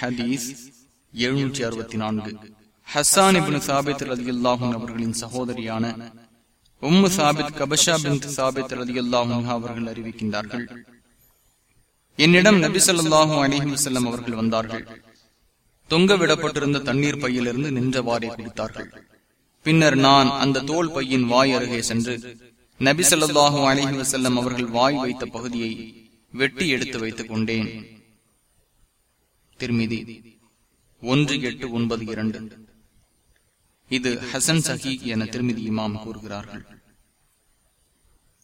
ஹதீஸ் எழுநூற்றி அறுபத்தி நான்கு. ஹசான் இபின் சாபித் ரதி அல்லாஹும் அவர்களின் சகோதரியான உம்மு சாபித் கபஷா பின் சாபித் ரதி அல்லாஹும் அவர்கள் அறிவிக்கின்றார்கள். என்னிடம் நபி சொல்லாஹு அலிஹி வசல்லம் அவர்கள் வந்தார்கள். தொங்க விடப்பட்டிருந்த தண்ணீர் பையிலிருந்து நின்றவாறே குடித்தார்கள். பின்னர் நான் அந்த தோல் பையின் வாய் அருகே சென்று நபி சொல்லாஹு அலிஹி வசல்லம் அவர்கள் வாய் வைத்த பகுதியை வெட்டி எடுத்து வைத்துக் கொண்டேன். திருமிதி. ஒன்று எட்டு ஒன்பது இரண்டு. இது ஹசன் சஹி என திருமிதி இமாம் கூறுகிறார்கள்.